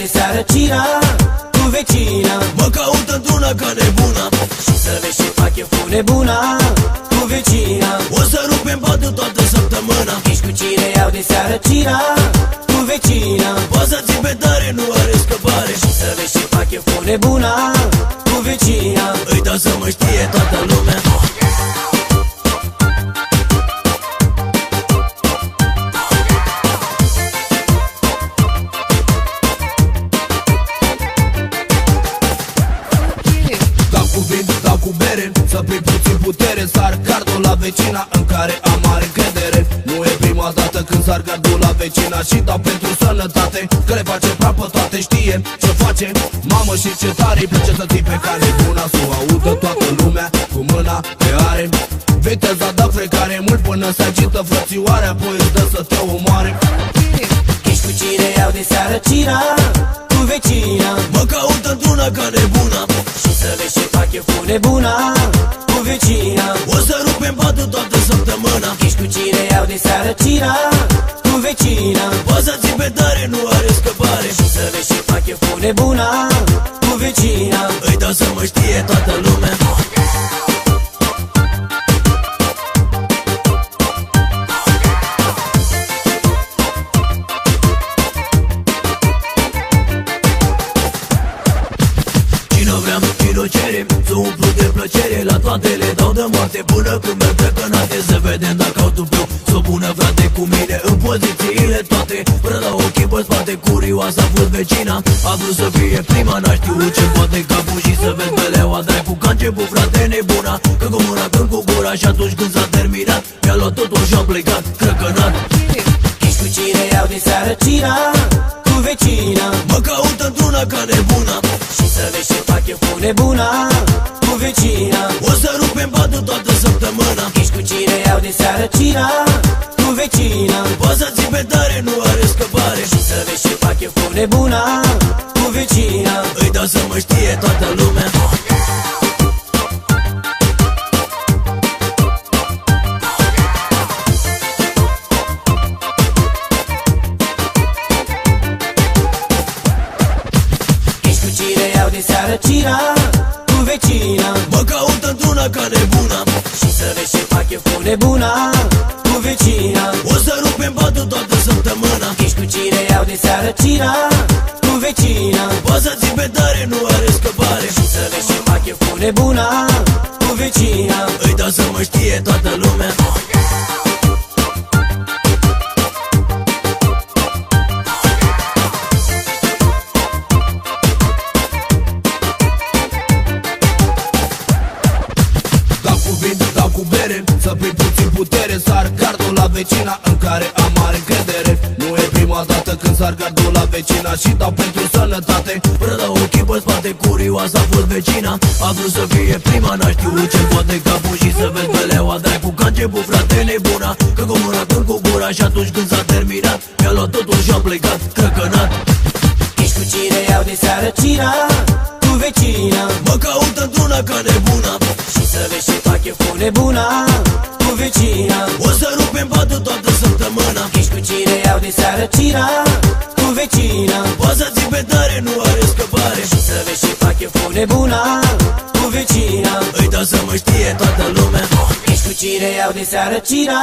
de seară cina Cu vecina. Mă caut într-una ca nebuna. Și să vezi ce fac eu cu nebuna Cu vecina. O să rupem patul toată săptămâna. Ești cu cine iau de seară cina Cu vecina. Baza-ți pe tare, nu are scăpare. Și să vezi ce fac eu cu nebuna Cu vecina. Îi dau să mă știe toată lumea vecina în care am mare încredere. Nu e prima dată când sar gardul la vecina Și dau pentru sănătate Că le face prapă toate știe ce face. Mamă și ce tare îi place să ții pe care buna Să o audă toată lumea cu mâna pe are. Viteza dă frecare mult până se agită frățioare Apoi îți dă să te omoare. Ești cu cine iau de seară cina? Cu vecina. Mă caut într-una ca nebuna. Și să vezi ce fac eu cu nebuna. Cu vecina seară cina Cu vecina. Baza-ți pe tare, nu are scăpare. Și să vezi ce fac eu cu nebuna Cu vecina. Îi dau să mă știe toată lumea. Cine vreau, cine o cere Să umplu de plăcere. La toate le dau de moarte Până când merg plecănate Să vedem dacă au tupeu Să o pună frate cu mine. În pozițiile toate Până la ochii pe spate Curioasă a fost vecina. A vrut să fie prima N-a știut ce poate capul Și să vezi pe leua dracu Că a început frate nebuna Când cu mâna, când cu gura Și atunci când s-a terminat Mi-a luat totul și-a plecat Crăcănat. Ești cu cine iau de seară cina? Cu vecina. Mă caut într-una ca nebuna. Și să vezi ce fac eu cu nebuna. Cu vecina. O să rupem patul toată săptămâna Ești cu cine iau de seară cina Cu vecina. Baza-ți pe tare, nu are scăpare. Și să vezi ce fac eu cu nebuna Cu vecina. Îi dau să mă știe toată lumea. Ești cu cine iau de seară cina Cu vecina. Mă caut într-una ca nebuna. Și să vezi ce fac eu cu nebuna Cu vecina. O să rupem patul toată săptămâna Ești cu cine iau de seară cina Cu vecina. Baza-ți pe tare, nu are scăpare. Și să vezi ce fac eu cu nebuna Cu vecina. Îi dau să mă știe toată lumea Să prind puțin putere Sar gardul la vecina în care am mare încredere. Nu e prima dată când sar gardul la vecina Și dau pentru sănătate. Până la ochii pe spate Curioasă a fost vecina. A vrut să fie prima N-a știut ce poate capul Și să vezi pe leua dracu Că a început frate nebuna Că cu mâna când cu gura Și atunci când s-a terminat Mi-a luat totul și-a plecat Crăcănat. Ești cu cine iau de seară cina? Cu vecina. Mă caut într-una ca nebuna. Și să vezi ce fac eu cu nebuna Cu vecina. O să rupem patul toată săptămâna. Ești cu cine iau de seară cina? Cu vecina. Baza-ți pe tare, nu are scăpare Și să vezi ce fac eu cu nebuna Cu vecina. Îi dau să mă știe toată lumea. Ești cu cine iau de seară cina